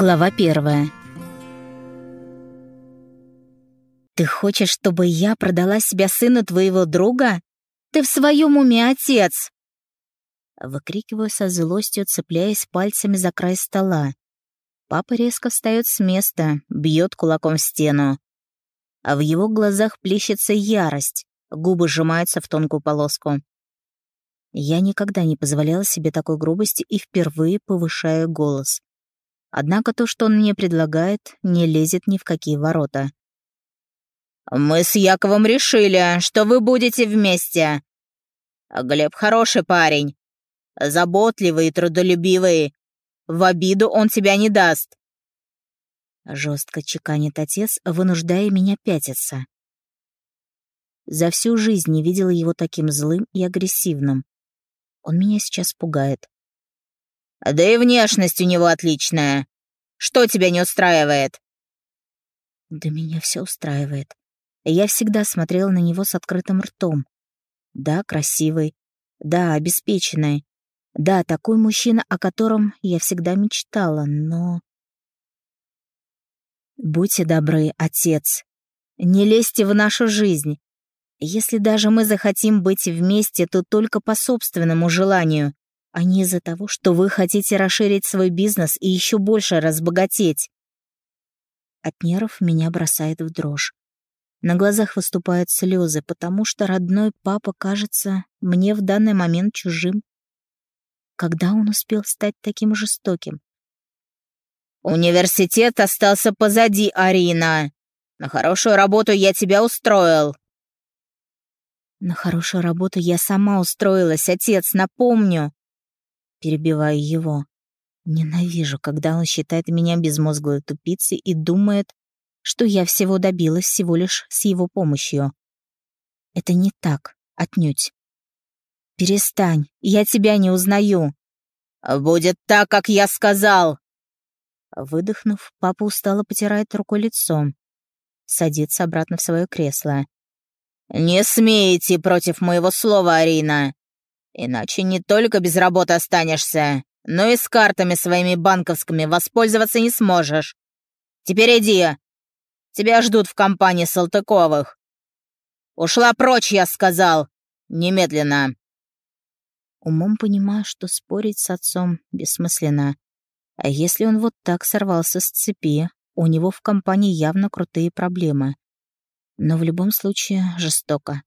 Глава первая. «Ты хочешь, чтобы я продала себя сыну твоего друга? Ты в своем уме, отец!» Выкрикиваю со злостью, цепляясь пальцами за край стола. Папа резко встает с места, бьет кулаком в стену. А в его глазах плещется ярость, губы сжимаются в тонкую полоску. Я никогда не позволяла себе такой грубости и впервые повышаю голос. Однако то, что он мне предлагает, не лезет ни в какие ворота. «Мы с Яковом решили, что вы будете вместе. Глеб хороший парень, заботливый и трудолюбивый. В обиду он тебя не даст». Жестко чеканит отец, вынуждая меня пятиться. За всю жизнь не видела его таким злым и агрессивным. Он меня сейчас пугает. Да и внешность у него отличная. Что тебя не устраивает?» «Да меня все устраивает. Я всегда смотрела на него с открытым ртом. Да, красивый. Да, обеспеченный. Да, такой мужчина, о котором я всегда мечтала, но... Будьте добры, отец. Не лезьте в нашу жизнь. Если даже мы захотим быть вместе, то только по собственному желанию а не из-за того, что вы хотите расширить свой бизнес и еще больше разбогатеть. От нервов меня бросает в дрожь. На глазах выступают слезы, потому что родной папа кажется мне в данный момент чужим. Когда он успел стать таким жестоким? «Университет остался позади, Арина. На хорошую работу я тебя устроил». «На хорошую работу я сама устроилась, отец, напомню перебиваю его. Ненавижу, когда он считает меня безмозглой тупицей и думает, что я всего добилась всего лишь с его помощью. Это не так, отнюдь. Перестань, я тебя не узнаю. Будет так, как я сказал. Выдохнув, папа устало потирает рукой лицо. Садится обратно в свое кресло. «Не смейте против моего слова, Арина. Иначе не только без работы останешься, но и с картами своими банковскими воспользоваться не сможешь. Теперь иди. Тебя ждут в компании Салтыковых. Ушла прочь, я сказал. Немедленно. Умом понимаю, что спорить с отцом бессмысленно. А если он вот так сорвался с цепи, у него в компании явно крутые проблемы. Но в любом случае жестоко.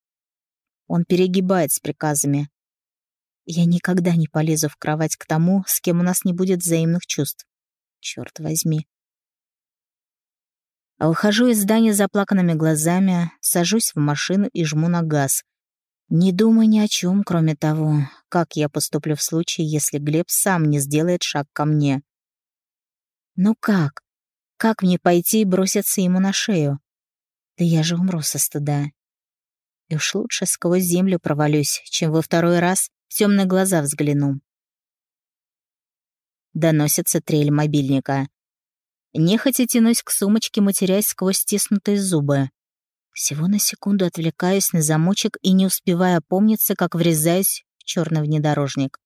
Он перегибает с приказами, я никогда не полезу в кровать к тому, с кем у нас не будет взаимных чувств. Черт возьми. А выхожу из здания заплаканными глазами, сажусь в машину и жму на газ. Не думаю ни о чем, кроме того, как я поступлю в случае, если Глеб сам не сделает шаг ко мне. Ну как? Как мне пойти и броситься ему на шею? Да я же умру со стыда. И уж лучше сквозь землю провалюсь, чем во второй раз в темные глаза взгляну. Доносится трель мобильника. Нехотя тянусь к сумочке, матерясь сквозь стиснутые зубы. Всего на секунду отвлекаюсь на замочек и не успевая опомниться, как врезаюсь в черный внедорожник.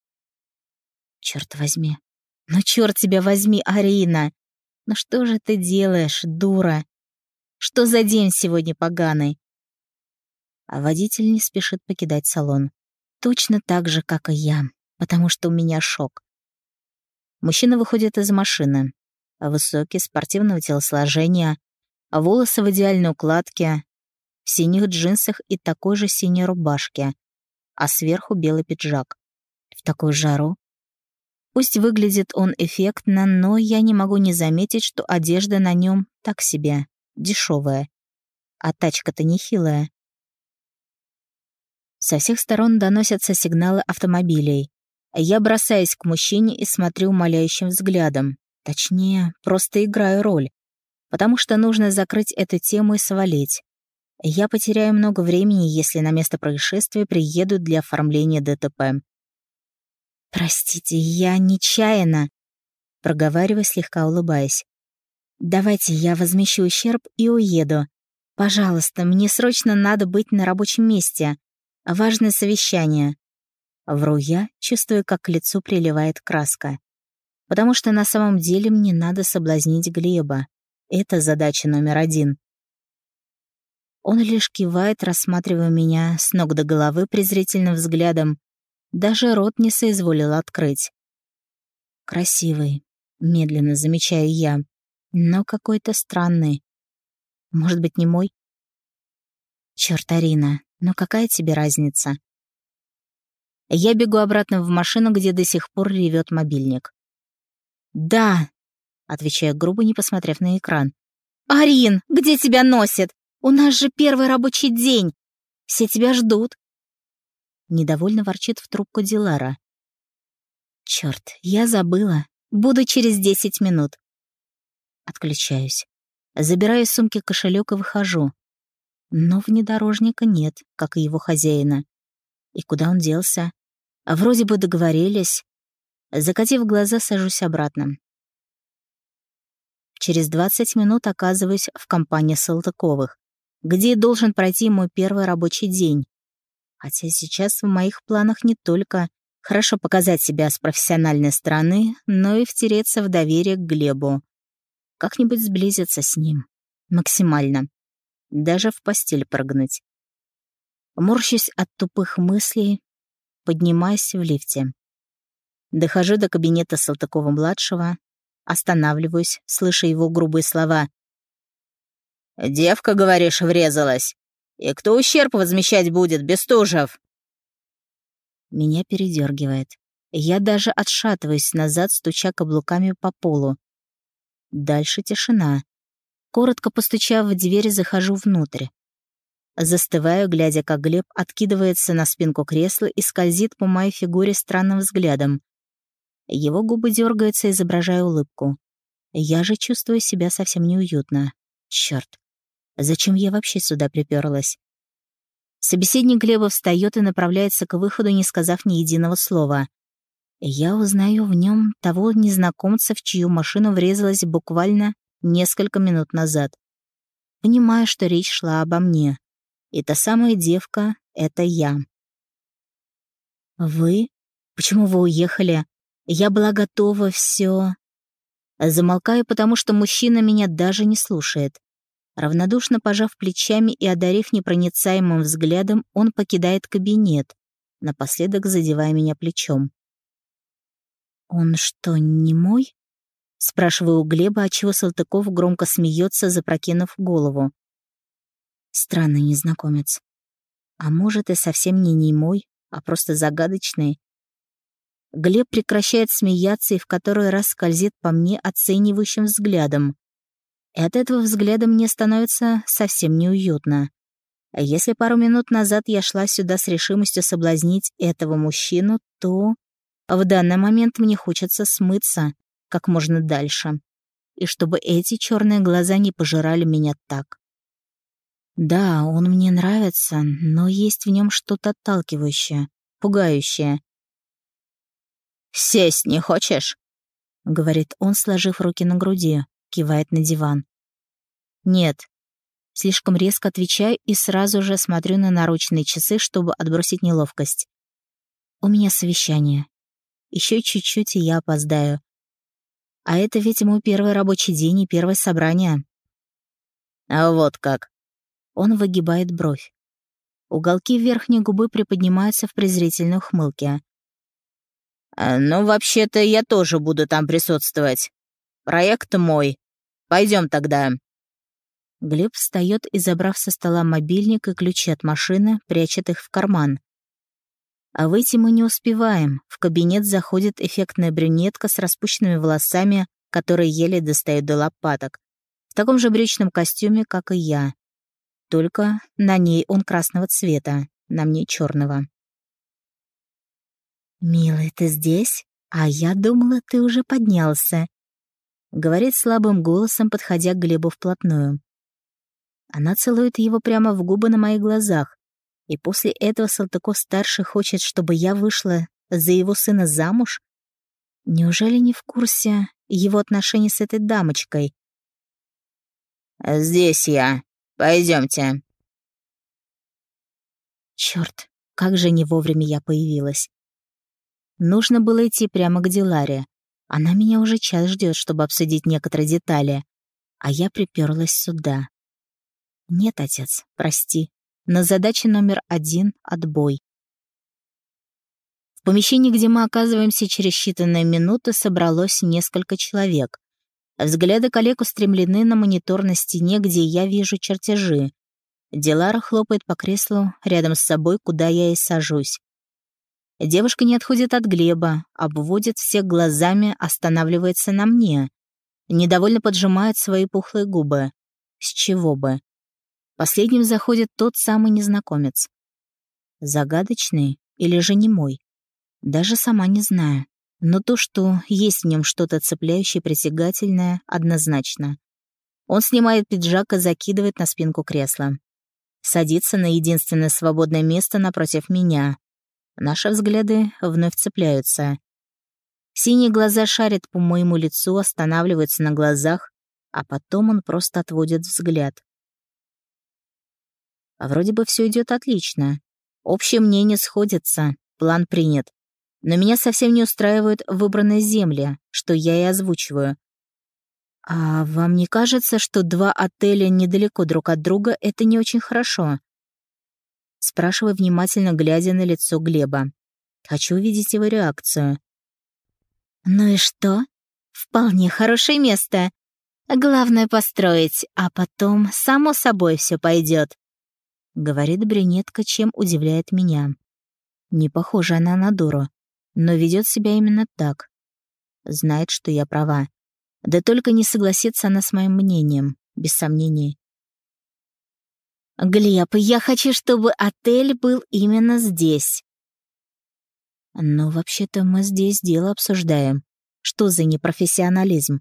Черт возьми. Ну черт тебя возьми, Арина! Ну что же ты делаешь, дура? Что за день сегодня поганый? А водитель не спешит покидать салон. Точно так же, как и я, потому что у меня шок. Мужчина выходит из машины. Высокий, спортивного телосложения, волосы в идеальной укладке, в синих джинсах и такой же синей рубашке, а сверху белый пиджак. В такую жару. Пусть выглядит он эффектно, но я не могу не заметить, что одежда на нем так себе, дешевая. А тачка-то нехилая. Со всех сторон доносятся сигналы автомобилей. Я бросаюсь к мужчине и смотрю умоляющим взглядом. Точнее, просто играю роль. Потому что нужно закрыть эту тему и свалить. Я потеряю много времени, если на место происшествия приедут для оформления ДТП. «Простите, я нечаянно», — проговариваю, слегка улыбаясь. «Давайте я возмещу ущерб и уеду. Пожалуйста, мне срочно надо быть на рабочем месте. Важное совещание. Вру я, чувствуя, как к лицу приливает краска. потому что на самом деле мне надо соблазнить Глеба. Это задача номер один. Он лишь кивает, рассматривая меня с ног до головы презрительным взглядом. Даже рот не соизволил открыть. Красивый, медленно замечаю я, но какой-то странный. Может быть, не мой? Чёрт, Арина, ну какая тебе разница? Я бегу обратно в машину, где до сих пор ревет мобильник. «Да», — отвечаю грубо, не посмотрев на экран. «Арин, где тебя носит? У нас же первый рабочий день. Все тебя ждут». Недовольно ворчит в трубку Дилара. Черт, я забыла. Буду через десять минут. Отключаюсь. Забираю сумки кошелек и выхожу. Но внедорожника нет, как и его хозяина. И куда он делся? А вроде бы договорились. Закатив глаза, сажусь обратно. Через 20 минут оказываюсь в компании Салтыковых, где должен пройти мой первый рабочий день. Хотя сейчас в моих планах не только хорошо показать себя с профессиональной стороны, но и втереться в доверие к Глебу. Как-нибудь сблизиться с ним. Максимально. Даже в постель прыгнуть. Морщусь от тупых мыслей, поднимаясь в лифте. Дохожу до кабинета Салтыкова-младшего, останавливаюсь, слыша его грубые слова. «Девка, говоришь, врезалась? И кто ущерб возмещать будет, Бестужев?» Меня передергивает. Я даже отшатываюсь назад, стуча каблуками по полу. Дальше тишина. Коротко постучав в дверь, захожу внутрь. Застываю, глядя, как Глеб откидывается на спинку кресла и скользит по моей фигуре странным взглядом. Его губы дергаются, изображая улыбку. Я же чувствую себя совсем неуютно. Черт, зачем я вообще сюда приперлась? Собеседник Глеба встает и направляется к выходу, не сказав ни единого слова. Я узнаю в нем того незнакомца, в чью машину врезалась буквально несколько минут назад. Понимаю, что речь шла обо мне. И та самая девка — это я. «Вы? Почему вы уехали? Я была готова все...» Замолкаю, потому что мужчина меня даже не слушает. Равнодушно пожав плечами и одарив непроницаемым взглядом, он покидает кабинет, напоследок задевая меня плечом. «Он что, не мой?» Спрашиваю у Глеба, отчего Салтыков громко смеется, запрокинув голову. Странный незнакомец. А может, и совсем не немой, а просто загадочный. Глеб прекращает смеяться и в который раз скользит по мне оценивающим взглядом. И от этого взгляда мне становится совсем неуютно. А если пару минут назад я шла сюда с решимостью соблазнить этого мужчину, то в данный момент мне хочется смыться как можно дальше. И чтобы эти черные глаза не пожирали меня так. Да, он мне нравится, но есть в нем что-то отталкивающее, пугающее. «Сесть не хочешь?» — говорит он, сложив руки на груди, кивает на диван. «Нет». Слишком резко отвечаю и сразу же смотрю на наручные часы, чтобы отбросить неловкость. У меня совещание. Еще чуть-чуть, и я опоздаю. А это ведь мой первый рабочий день и первое собрание. А вот как. Он выгибает бровь. Уголки верхней губы приподнимаются в презрительной ухмылке. «А, «Ну, вообще-то я тоже буду там присутствовать. Проект мой. Пойдем тогда». Глеб встает и, забрав со стола мобильник и ключи от машины, прячет их в карман. А выйти мы не успеваем. В кабинет заходит эффектная брюнетка с распущенными волосами, которые еле достают до лопаток, в таком же брючном костюме, как и я. Только на ней он красного цвета, на мне черного. «Милый, ты здесь? А я думала, ты уже поднялся», — говорит слабым голосом, подходя к Глебу вплотную. Она целует его прямо в губы на моих глазах, и после этого Салтыков-старший хочет, чтобы я вышла за его сына замуж? Неужели не в курсе его отношений с этой дамочкой? «Здесь я», Пойдемте. Черт, как же не вовремя я появилась. Нужно было идти прямо к Диларе. Она меня уже час ждет, чтобы обсудить некоторые детали, а я приперлась сюда. Нет, отец, прости, но задача номер один — отбой. В помещении, где мы оказываемся через считанные минуты, собралось несколько человек. Взгляды коллег устремлены на монитор на стене, где я вижу чертежи. Дилара хлопает по креслу рядом с собой, куда я и сажусь. Девушка не отходит от Глеба, обводит всех глазами, останавливается на мне. Недовольно поджимает свои пухлые губы. С чего бы? Последним заходит тот самый незнакомец. Загадочный или же не мой? Даже сама не знаю. Но то, что есть в нем что-то цепляющее притягательное, однозначно. Он снимает пиджак и закидывает на спинку кресла. Садится на единственное свободное место напротив меня, Наши взгляды вновь цепляются. Синие глаза шарят по моему лицу, останавливаются на глазах, а потом он просто отводит взгляд. А вроде бы все идет отлично. Общее мнение сходится, план принят. Но меня совсем не устраивают выбранные земли, что я и озвучиваю. А вам не кажется, что два отеля недалеко друг от друга — это не очень хорошо? Спрашиваю, внимательно глядя на лицо Глеба. Хочу увидеть его реакцию. «Ну и что? Вполне хорошее место. Главное построить, а потом, само собой, все пойдет. Говорит брюнетка, чем удивляет меня. Не похожа она на дуру, но ведет себя именно так. Знает, что я права. Да только не согласится она с моим мнением, без сомнений. «Глеб, я хочу, чтобы отель был именно здесь». «Но вообще-то мы здесь дело обсуждаем. Что за непрофессионализм?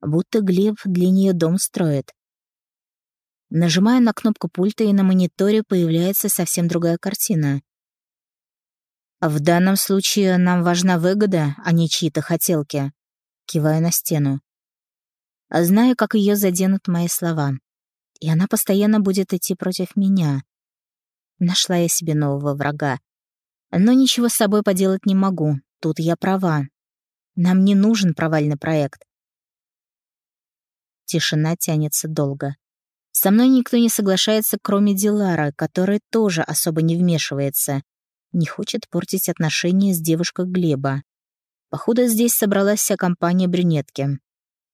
Будто Глеб для нее дом строит». Нажимаю на кнопку пульта, и на мониторе появляется совсем другая картина. «В данном случае нам важна выгода, а не чьи-то хотелки», кивая на стену. Знаю, как ее заденут мои слова и она постоянно будет идти против меня. Нашла я себе нового врага. Но ничего с собой поделать не могу, тут я права. Нам не нужен провальный проект. Тишина тянется долго. Со мной никто не соглашается, кроме Дилара, который тоже особо не вмешивается. Не хочет портить отношения с девушкой Глеба. Походу, здесь собралась вся компания брюнетки.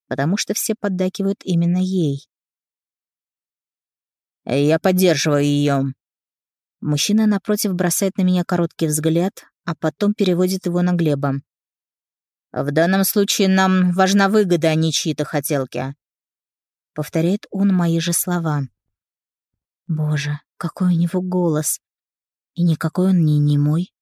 Потому что все поддакивают именно ей. «Я поддерживаю ее». Мужчина напротив бросает на меня короткий взгляд, а потом переводит его на Глеба. «В данном случае нам важна выгода, а не чьи-то хотелки». Повторяет он мои же слова. Боже, какой у него голос. И никакой он не мой.